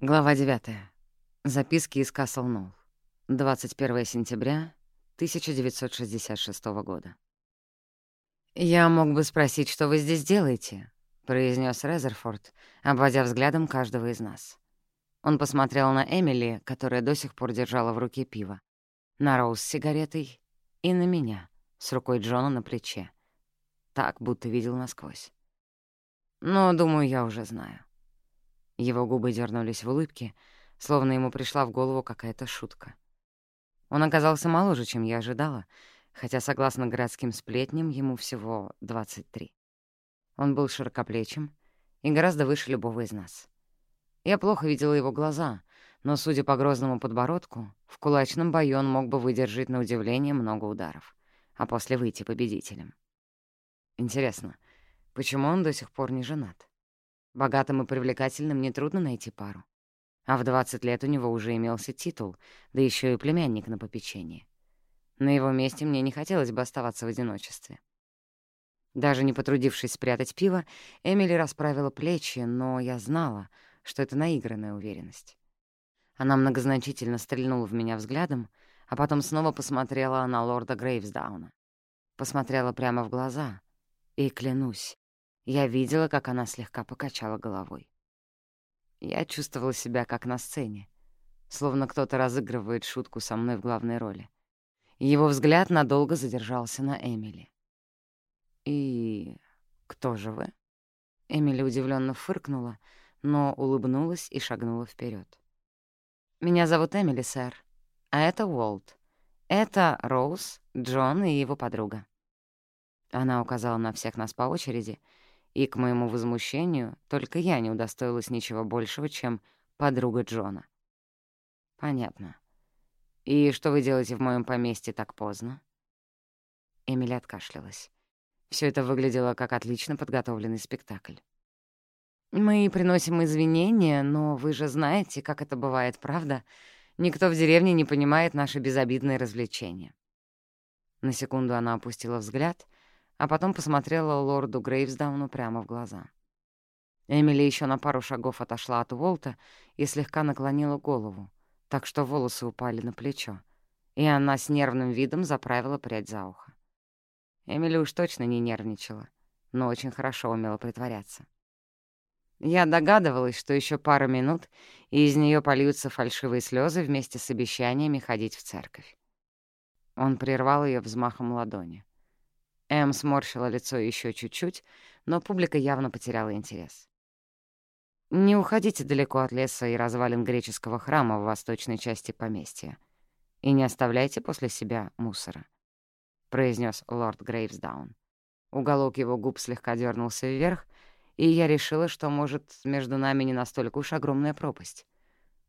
Глава 9. Записки из Касл-Нолл. 21 сентября 1966 года. «Я мог бы спросить, что вы здесь делаете?» — произнес Резерфорд, обводя взглядом каждого из нас. Он посмотрел на Эмили, которая до сих пор держала в руке пиво, на Роуз с сигаретой и на меня с рукой Джона на плече. Так, будто видел насквозь. Но, думаю, я уже знаю. Его губы дернулись в улыбке, словно ему пришла в голову какая-то шутка. Он оказался моложе, чем я ожидала, хотя, согласно городским сплетням, ему всего 23. Он был широкоплечим и гораздо выше любого из нас. Я плохо видела его глаза, но, судя по грозному подбородку, в кулачном бою он мог бы выдержать на удивление много ударов, а после выйти победителем. Интересно, почему он до сих пор не женат? Богатым и привлекательным нетрудно найти пару. А в 20 лет у него уже имелся титул, да еще и племянник на попечении. На его месте мне не хотелось бы оставаться в одиночестве. Даже не потрудившись спрятать пиво, Эмили расправила плечи, но я знала, что это наигранная уверенность. Она многозначительно стрельнула в меня взглядом, а потом снова посмотрела на лорда Грейвсдауна. Посмотрела прямо в глаза, и, клянусь, я видела, как она слегка покачала головой. Я чувствовала себя как на сцене, словно кто-то разыгрывает шутку со мной в главной роли. Его взгляд надолго задержался на Эмили. «И кто же вы?» Эмили удивленно фыркнула, но улыбнулась и шагнула вперед. «Меня зовут Эмили, сэр, а это Уолт. Это Роуз, Джон и его подруга». Она указала на всех нас по очереди — и, к моему возмущению, только я не удостоилась ничего большего, чем подруга Джона. «Понятно. И что вы делаете в моем поместье так поздно?» Эмили откашлялась. Все это выглядело как отлично подготовленный спектакль. «Мы приносим извинения, но вы же знаете, как это бывает, правда? Никто в деревне не понимает наши безобидные развлечения». На секунду она опустила взгляд — а потом посмотрела лорду Грейвсдауну прямо в глаза. Эмили еще на пару шагов отошла от Волта и слегка наклонила голову, так что волосы упали на плечо, и она с нервным видом заправила прядь за ухо. Эмили уж точно не нервничала, но очень хорошо умела притворяться. Я догадывалась, что еще пара минут, и из нее польются фальшивые слезы вместе с обещаниями ходить в церковь. Он прервал ее взмахом ладони. Эм сморщила лицо еще чуть-чуть, но публика явно потеряла интерес. «Не уходите далеко от леса и развалин греческого храма в восточной части поместья. И не оставляйте после себя мусора», — произнес лорд Грейвсдаун. Уголок его губ слегка дернулся вверх, и я решила, что, может, между нами не настолько уж огромная пропасть.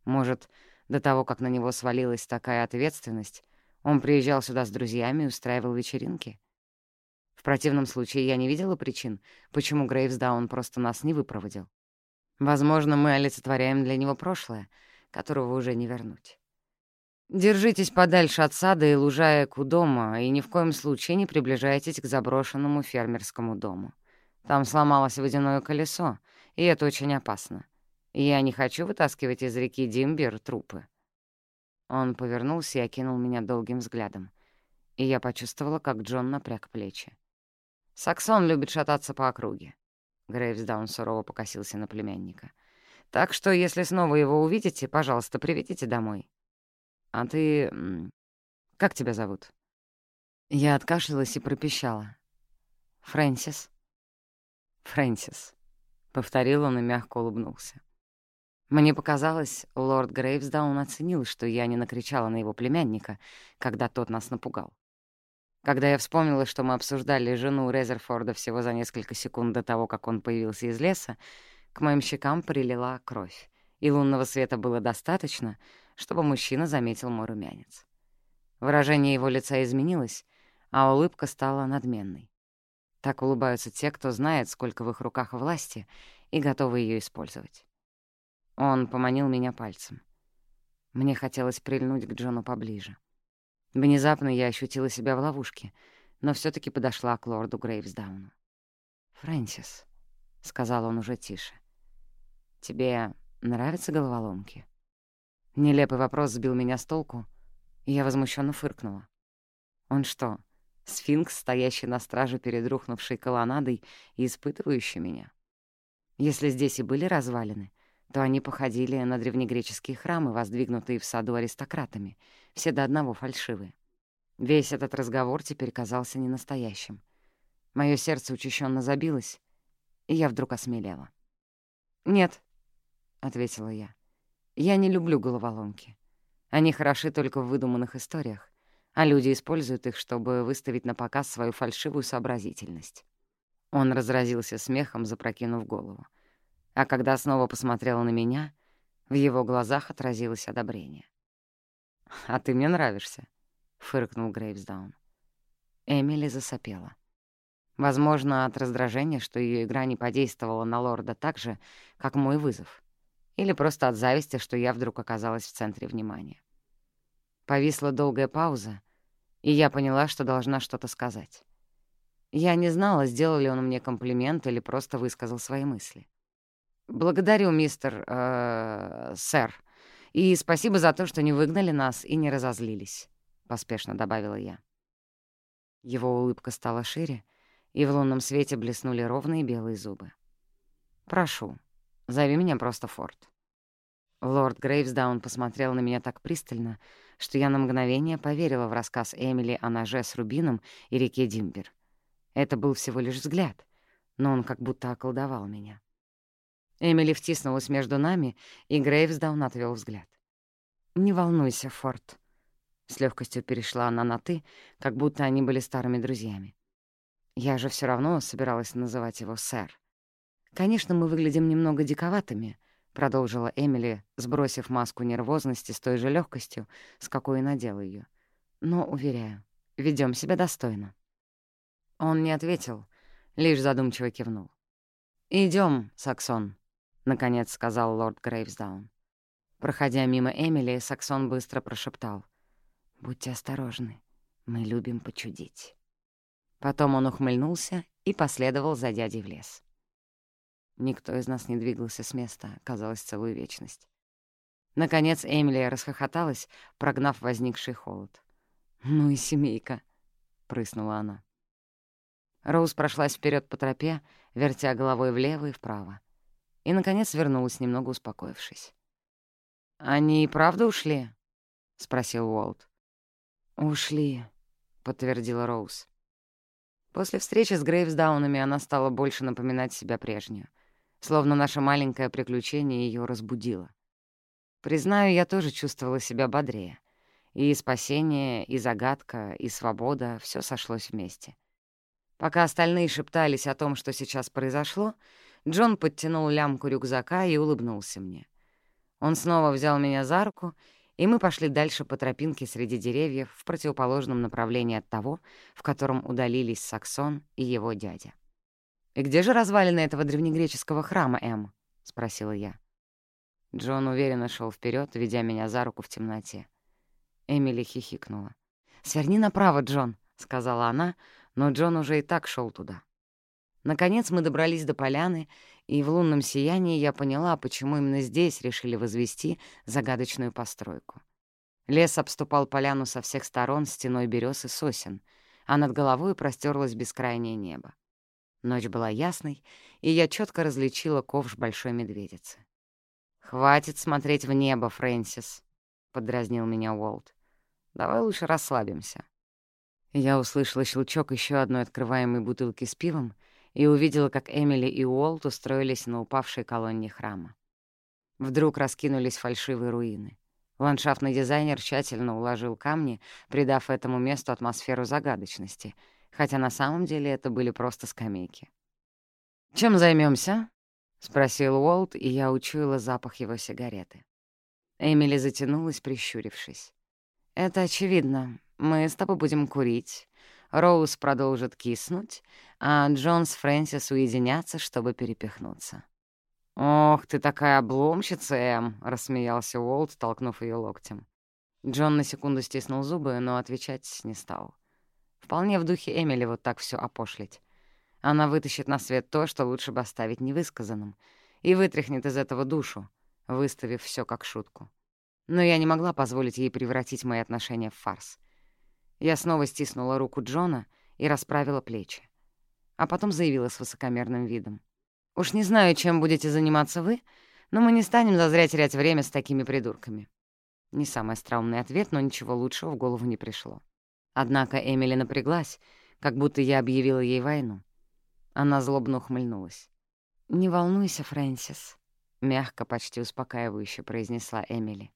Может, до того, как на него свалилась такая ответственность, он приезжал сюда с друзьями и устраивал вечеринки. В противном случае я не видела причин, почему Грейвсдаун просто нас не выпроводил. Возможно, мы олицетворяем для него прошлое, которого уже не вернуть. Держитесь подальше от сада и лужаек у дома, и ни в коем случае не приближайтесь к заброшенному фермерскому дому. Там сломалось водяное колесо, и это очень опасно. Я не хочу вытаскивать из реки Димбер трупы. Он повернулся и окинул меня долгим взглядом, и я почувствовала, как Джон напряг плечи. Саксон любит шататься по округе. Грейвсдаун сурово покосился на племянника. «Так что, если снова его увидите, пожалуйста, приведите домой. А ты... Как тебя зовут?» Я откашлялась и пропищала. «Фрэнсис». «Фрэнсис», — повторил он и мягко улыбнулся. Мне показалось, лорд Грейвсдаун оценил, что я не накричала на его племянника, когда тот нас напугал. Когда я вспомнила, что мы обсуждали жену Резерфорда всего за несколько секунд до того, как он появился из леса, к моим щекам прилила кровь, и лунного света было достаточно, чтобы мужчина заметил мой румянец. Выражение его лица изменилось, а улыбка стала надменной. Так улыбаются те, кто знает, сколько в их руках власти, и готовы ее использовать. Он поманил меня пальцем. Мне хотелось прильнуть к Джону поближе. Внезапно я ощутила себя в ловушке, но все таки подошла к лорду Грейвсдауну. «Фрэнсис», — сказал он уже тише, — «тебе нравятся головоломки?» Нелепый вопрос сбил меня с толку, и я возмущенно фыркнула. «Он что, сфинкс, стоящий на страже перед рухнувшей колоннадой и испытывающий меня?» Если здесь и были развалины, то они походили на древнегреческие храмы, воздвигнутые в саду аристократами, все до одного фальшивые. Весь этот разговор теперь казался ненастоящим. Моё сердце учащенно забилось, и я вдруг осмелела. «Нет», — ответила я, — «я не люблю головоломки. Они хороши только в выдуманных историях, а люди используют их, чтобы выставить на показ свою фальшивую сообразительность». Он разразился смехом, запрокинув голову. А когда снова посмотрел на меня, в его глазах отразилось одобрение. «А ты мне нравишься», — фыркнул Грейвсдаун. Эмили засопела. Возможно, от раздражения, что ее игра не подействовала на лорда так же, как мой вызов. Или просто от зависти, что я вдруг оказалась в центре внимания. Повисла долгая пауза, и я поняла, что должна что-то сказать. Я не знала, сделал ли он мне комплимент или просто высказал свои мысли. «Благодарю, мистер... Э, сэр. И спасибо за то, что не выгнали нас и не разозлились», — поспешно добавила я. Его улыбка стала шире, и в лунном свете блеснули ровные белые зубы. «Прошу, зови меня просто Форд». Лорд Грейвсдаун посмотрел на меня так пристально, что я на мгновение поверила в рассказ Эмили о ноже с рубином и реке Димбер. Это был всего лишь взгляд, но он как будто околдовал меня. Эмили втиснулась между нами, и Грейвсдаун отвел взгляд. «Не волнуйся, Форд». С легкостью перешла она на «ты», как будто они были старыми друзьями. Я же все равно собиралась называть его сэр. «Конечно, мы выглядим немного диковатыми», — продолжила Эмили, сбросив маску нервозности с той же легкостью, с какой и надела ее. «Но, уверяю, ведем себя достойно». Он не ответил, лишь задумчиво кивнул. Идем, Саксон», — наконец сказал лорд Грейвсдаун. Проходя мимо Эмили, Саксон быстро прошептал. «Будьте осторожны, мы любим почудить». Потом он ухмыльнулся и последовал за дядей в лес. Никто из нас не двигался с места, казалось, целую вечность. Наконец Эмилия расхохоталась, прогнав возникший холод. «Ну и семейка», — прыснула она. Роуз прошлась вперед по тропе, вертя головой влево и вправо. И, наконец, вернулась, немного успокоившись. «Они и правда ушли?» — спросил Уолт. «Ушли», — подтвердила Роуз. После встречи с Грейвсдаунами она стала больше напоминать себя прежнюю, словно наше маленькое приключение ее разбудило. Признаю, я тоже чувствовала себя бодрее. И спасение, и загадка, и свобода — все сошлось вместе. Пока остальные шептались о том, что сейчас произошло, Джон подтянул лямку рюкзака и улыбнулся мне. Он снова взял меня за руку, и мы пошли дальше по тропинке среди деревьев в противоположном направлении от того, в котором удалились Саксон и его дядя. «И где же развалины этого древнегреческого храма, Эм?» — спросила я. Джон уверенно шел вперед, ведя меня за руку в темноте. Эмили хихикнула. «Сверни направо, Джон», — сказала она, но Джон уже и так шел туда. Наконец мы добрались до поляны, и в лунном сиянии я поняла, почему именно здесь решили возвести загадочную постройку. Лес обступал поляну со всех сторон стеной берез и сосен, а над головой простерлось бескрайнее небо. Ночь была ясной, и я четко различила ковш большой медведицы. «Хватит смотреть в небо, Фрэнсис», — подразнил меня Уолт. «Давай лучше расслабимся». Я услышала щелчок еще одной открываемой бутылки с пивом и увидела, как Эмили и Уолт устроились на упавшей колонне храма. Вдруг раскинулись фальшивые руины. Ландшафтный дизайнер тщательно уложил камни, придав этому месту атмосферу загадочности, хотя на самом деле это были просто скамейки. «Чем займемся? спросил Уолт, и я учуяла запах его сигареты. Эмили затянулась, прищурившись. «Это очевидно. Мы с тобой будем курить. Роуз продолжит киснуть, а Джон с Фрэнсис уединятся, чтобы перепихнуться. «Ох, ты такая обломщица, Эм!» — рассмеялся Уолт, толкнув ее локтем. Джон на секунду стиснул зубы, но отвечать не стал. Вполне в духе Эмили вот так все опошлить. Она вытащит на свет то, что лучше бы оставить невысказанным, и вытряхнет из этого душу, выставив все как шутку. Но я не могла позволить ей превратить мои отношения в фарс. Я снова стиснула руку Джона и расправила плечи. А потом заявила с высокомерным видом. «Уж не знаю, чем будете заниматься вы, но мы не станем зазря терять время с такими придурками». Не самый остроумный ответ, но ничего лучшего в голову не пришло. Однако Эмили напряглась, как будто я объявила ей войну. Она злобно ухмыльнулась. «Не волнуйся, Фрэнсис», — мягко, почти успокаивающе произнесла Эмили.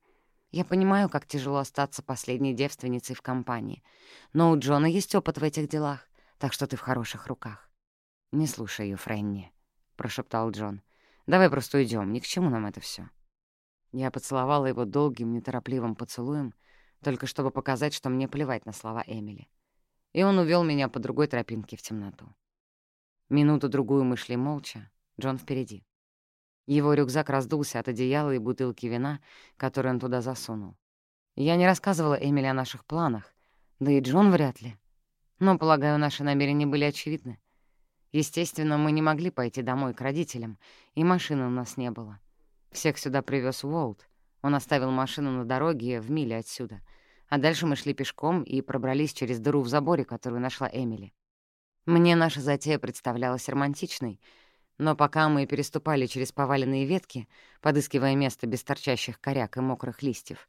«Я понимаю, как тяжело остаться последней девственницей в компании, но у Джона есть опыт в этих делах, так что ты в хороших руках». «Не слушай ее, Фрэнни», — прошептал Джон. «Давай просто уйдем, ни к чему нам это все. Я поцеловала его долгим, неторопливым поцелуем, только чтобы показать, что мне плевать на слова Эмили. И он увел меня по другой тропинке в темноту. Минуту-другую мы шли молча, Джон впереди. Его рюкзак раздулся от одеяла и бутылки вина, которые он туда засунул. Я не рассказывала Эмили о наших планах, да и Джон вряд ли. Но, полагаю, наши намерения были очевидны. Естественно, мы не могли пойти домой к родителям, и машины у нас не было. Всех сюда привез Уолт. Он оставил машину на дороге в миле отсюда. А дальше мы шли пешком и пробрались через дыру в заборе, которую нашла Эмили. Мне наша затея представлялась романтичной — но пока мы переступали через поваленные ветки, подыскивая место без торчащих коряк и мокрых листьев,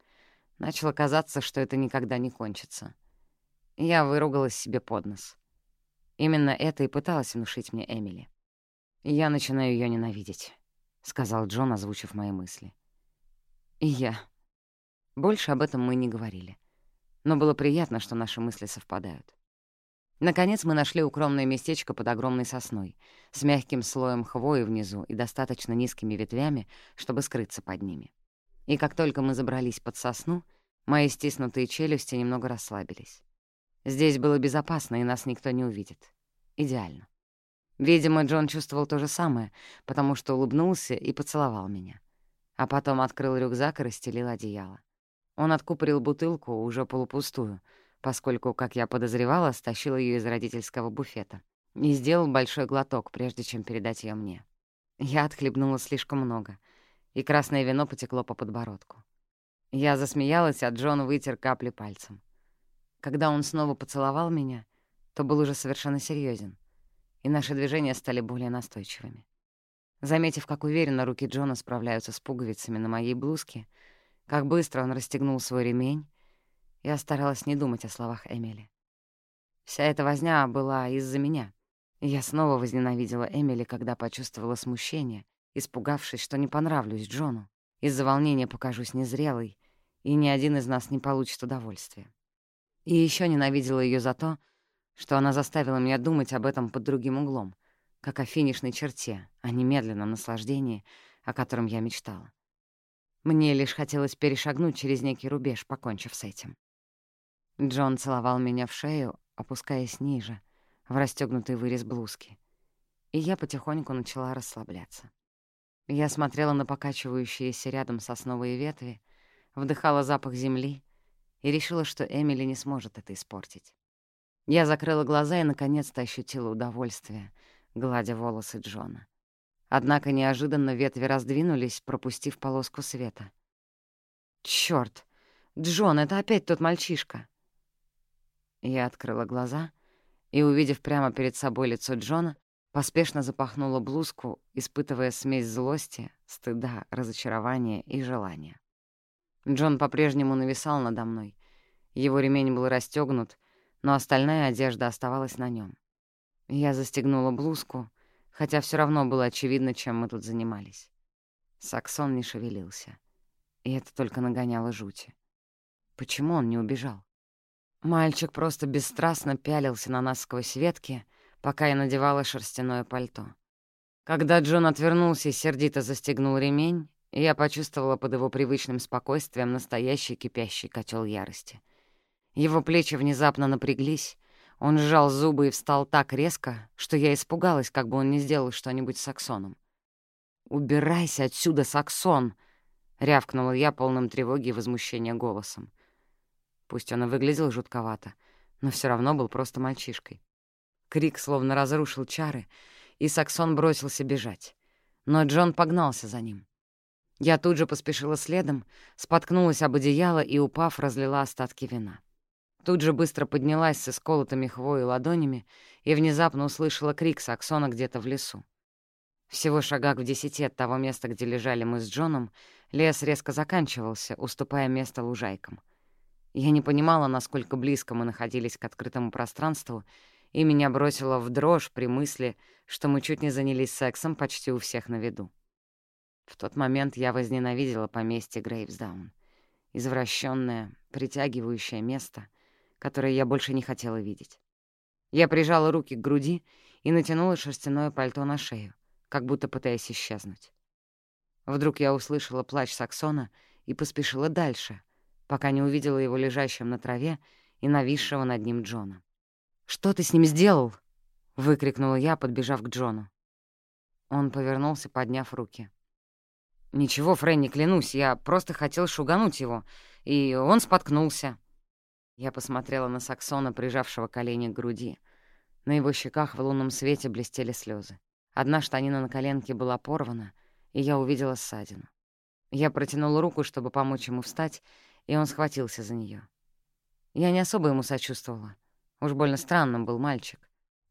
начало казаться, что это никогда не кончится. Я выругалась себе под нос. Именно это и пыталась внушить мне Эмили. «Я начинаю ее ненавидеть», — сказал Джон, озвучив мои мысли. «И я». Больше об этом мы не говорили. Но было приятно, что наши мысли совпадают. Наконец мы нашли укромное местечко под огромной сосной, с мягким слоем хвои внизу и достаточно низкими ветвями, чтобы скрыться под ними. И как только мы забрались под сосну, мои стиснутые челюсти немного расслабились. Здесь было безопасно, и нас никто не увидит. Идеально. Видимо, Джон чувствовал то же самое, потому что улыбнулся и поцеловал меня. А потом открыл рюкзак и расстелил одеяло. Он откупорил бутылку, уже полупустую — поскольку, как я подозревала, стащил ее из родительского буфета, и сделал большой глоток, прежде чем передать ее мне. Я отхлебнула слишком много, и красное вино потекло по подбородку. Я засмеялась, а Джон вытер капли пальцем. Когда он снова поцеловал меня, то был уже совершенно серьезен, и наши движения стали более настойчивыми. Заметив, как уверенно руки Джона справляются с пуговицами на моей блузке, как быстро он расстегнул свой ремень, я старалась не думать о словах Эмили. Вся эта возня была из-за меня. Я снова возненавидела Эмили, когда почувствовала смущение, испугавшись, что не понравлюсь Джону. Из-за волнения покажусь незрелой, и ни один из нас не получит удовольствия. И еще ненавидела ее за то, что она заставила меня думать об этом под другим углом, как о финишной черте, а не медленном наслаждении, о котором я мечтала. Мне лишь хотелось перешагнуть через некий рубеж, покончив с этим. Джон целовал меня в шею, опускаясь ниже, в расстёгнутый вырез блузки. И я потихоньку начала расслабляться. Я смотрела на покачивающиеся рядом сосновые ветви, вдыхала запах земли и решила, что Эмили не сможет это испортить. Я закрыла глаза и наконец-то ощутила удовольствие, гладя волосы Джона. Однако неожиданно ветви раздвинулись, пропустив полоску света. «Чёрт! Джон, это опять тот мальчишка!» Я открыла глаза и, увидев прямо перед собой лицо Джона, поспешно запахнула блузку, испытывая смесь злости, стыда, разочарования и желания. Джон по-прежнему нависал надо мной. Его ремень был расстёгнут, но остальная одежда оставалась на нём. Я застегнула блузку, хотя всё равно было очевидно, чем мы тут занимались. Саксон не шевелился, и это только нагоняло жути. Почему он не убежал? Мальчик просто бесстрастно пялился на нас сквозь ветки, пока я надевала шерстяное пальто. Когда Джон отвернулся и сердито застегнул ремень, я почувствовала под его привычным спокойствием настоящий кипящий котел ярости. Его плечи внезапно напряглись, он сжал зубы и встал так резко, что я испугалась, как бы он не сделал что-нибудь с Аксоном. «Убирайся отсюда, Саксон!» — рявкнула я полным тревоги и возмущения голосом. Пусть он и выглядел жутковато, но все равно был просто мальчишкой. Крик словно разрушил чары, и Саксон бросился бежать. Но Джон погнался за ним. Я тут же поспешила следом, споткнулась об одеяло и, упав, разлила остатки вина. Тут же быстро поднялась с исколотыми хвоей ладонями и внезапно услышала крик Саксона где-то в лесу. Всего шагах в десяти от того места, где лежали мы с Джоном, лес резко заканчивался, уступая место лужайкам. Я не понимала, насколько близко мы находились к открытому пространству, и меня бросило в дрожь при мысли, что мы чуть не занялись сексом почти у всех на виду. В тот момент я возненавидела поместье Грейвсдаун. Извращенное, притягивающее место, которое я больше не хотела видеть. Я прижала руки к груди и натянула шерстяное пальто на шею, как будто пытаясь исчезнуть. Вдруг я услышала плач Саксона и поспешила дальше, пока не увидела его лежащим на траве и нависшего над ним Джона. «Что ты с ним сделал?» — выкрикнула я, подбежав к Джону. Он повернулся, подняв руки. «Ничего, Фрэнни, клянусь, я просто хотел шугануть его, и он споткнулся». Я посмотрела на Саксона, прижавшего колени к груди. На его щеках в лунном свете блестели слезы. Одна штанина на коленке была порвана, и я увидела ссадину. Я протянула руку, чтобы помочь ему встать, и он схватился за нее. Я не особо ему сочувствовала. Уж больно странным был мальчик.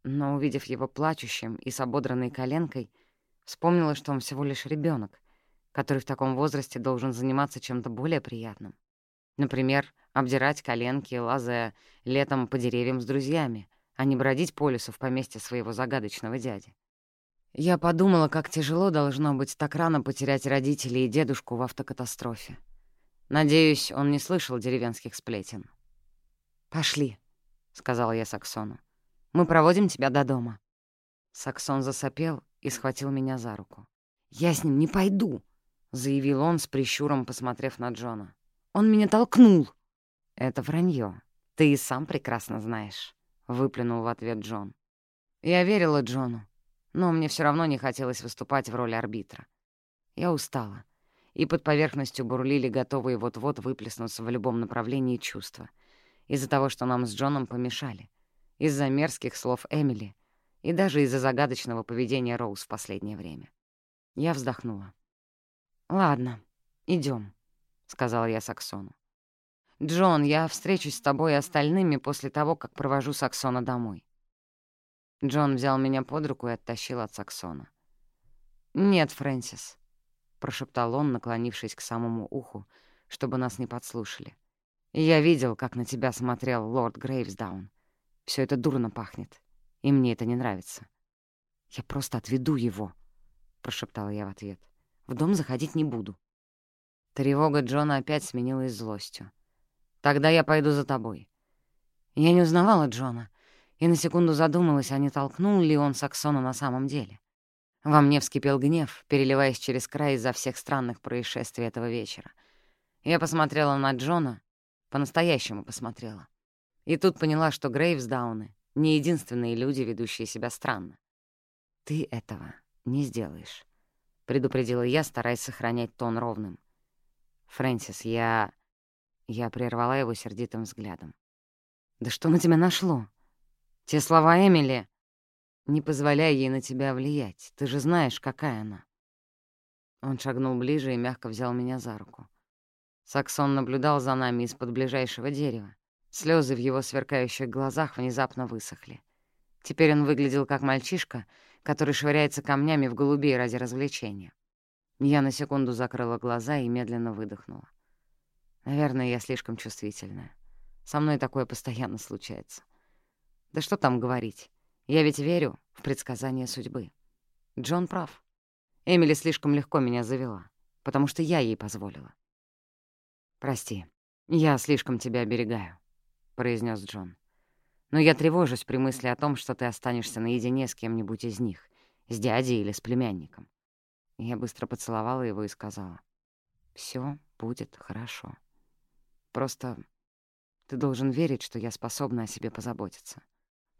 Но, увидев его плачущим и с ободранной коленкой, вспомнила, что он всего лишь ребенок, который в таком возрасте должен заниматься чем-то более приятным. Например, обдирать коленки, лазая летом по деревьям с друзьями, а не бродить по лесу в поместье своего загадочного дяди. Я подумала, как тяжело должно быть так рано потерять родителей и дедушку в автокатастрофе. Надеюсь, он не слышал деревенских сплетен. «Пошли», — сказала я Саксону. «Мы проводим тебя до дома». Саксон засопел и схватил меня за руку. «Я с ним не пойду», заявил он с прищуром, посмотрев на Джона. «Он меня толкнул!» «Это вранье. Ты и сам прекрасно знаешь», — выплюнул в ответ Джон. Я верила Джону, но мне все равно не хотелось выступать в роли арбитра. Я устала, и под поверхностью бурлили готовые вот-вот выплеснуться в любом направлении чувства. Из-за того, что нам с Джоном помешали. Из-за мерзких слов Эмили и даже из-за загадочного поведения Роуз в последнее время. Я вздохнула. «Ладно, идем, сказала я Саксону. «Джон, я встречусь с тобой и остальными после того, как провожу Саксона домой». Джон взял меня под руку и оттащил от Саксона. «Нет, Фрэнсис», — прошептал он, наклонившись к самому уху, чтобы нас не подслушали. «Я видел, как на тебя смотрел лорд Грейвсдаун. Все это дурно пахнет, и мне это не нравится». «Я просто отведу его», — прошептала я в ответ. В дом заходить не буду. Тревога Джона опять сменилась злостью. «Тогда я пойду за тобой». Я не узнавала Джона и на секунду задумалась, а не толкнул ли он Саксона на самом деле. Во мне вскипел гнев, переливаясь через край из-за всех странных происшествий этого вечера. Я посмотрела на Джона, по-настоящему посмотрела. И тут поняла, что Грейвсдауны — не единственные люди, ведущие себя странно. Ты этого не сделаешь. — предупредила я, стараясь сохранять тон ровным. «Фрэнсис, я...» Я прервала его сердитым взглядом. «Да что на тебя нашло? Те слова Эмили...» «Не позволяй ей на тебя влиять. Ты же знаешь, какая она». Он шагнул ближе и мягко взял меня за руку. Саксон наблюдал за нами из-под ближайшего дерева. Слезы в его сверкающих глазах внезапно высохли. Теперь он выглядел как мальчишка, который швыряется камнями в голубей ради развлечения. Я на секунду закрыла глаза и медленно выдохнула. Наверное, я слишком чувствительная. Со мной такое постоянно случается. Да что там говорить. Я ведь верю в предсказания судьбы. Джон прав. Эмили слишком легко меня завела, потому что я ей позволила. «Прости, я слишком тебя оберегаю», — произнес Джон но я тревожусь при мысли о том, что ты останешься наедине с кем-нибудь из них, с дядей или с племянником. Я быстро поцеловала его и сказала, «Всё будет хорошо. Просто ты должен верить, что я способна о себе позаботиться.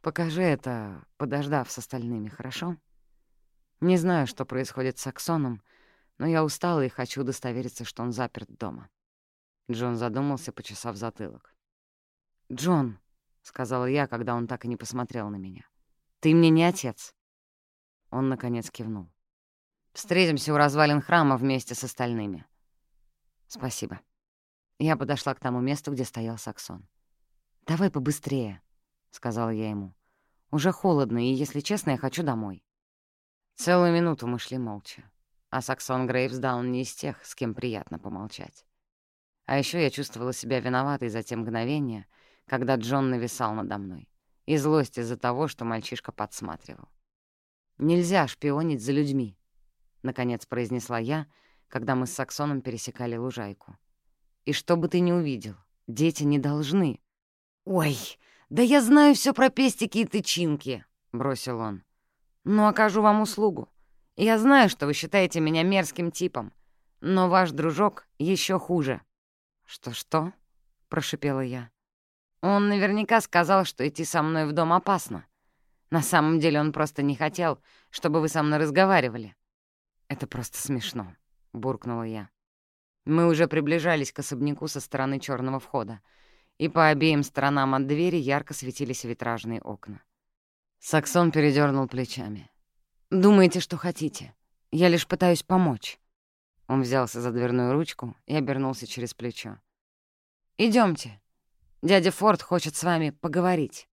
Покажи это, подождав с остальными, хорошо? Не знаю, что происходит с Аксоном, но я устала и хочу удостовериться, что он заперт дома». Джон задумался, почесав затылок. «Джон», — сказала я, когда он так и не посмотрел на меня. «Ты мне не отец». Он, наконец, кивнул. Встретимся у развалин храма вместе с остальными. Спасибо. Я подошла к тому месту, где стоял Саксон. «Давай побыстрее», — сказала я ему. «Уже холодно, и, если честно, я хочу домой». Целую минуту мы шли молча, а Саксон Грейвсдаун не из тех, с кем приятно помолчать. А еще я чувствовала себя виноватой за те мгновения, когда Джон нависал надо мной, и злость из-за того, что мальчишка подсматривал. «Нельзя шпионить за людьми», — наконец произнесла я, когда мы с Саксоном пересекали лужайку. «И что бы ты ни увидел, дети не должны». «Ой, да я знаю все про пестики и тычинки», — бросил он. «Но окажу вам услугу. Я знаю, что вы считаете меня мерзким типом, но ваш дружок еще хуже». «Что-что?» — прошипела я. «Он наверняка сказал, что идти со мной в дом опасно. На самом деле он просто не хотел, чтобы вы со мной разговаривали». «Это просто смешно», — буркнула я. Мы уже приближались к особняку со стороны черного входа, и по обеим сторонам от двери ярко светились витражные окна. Саксон передернул плечами. «Думаете, что хотите. Я лишь пытаюсь помочь». Он взялся за дверную ручку и обернулся через плечо. Идемте. Дядя Форд хочет с вами поговорить».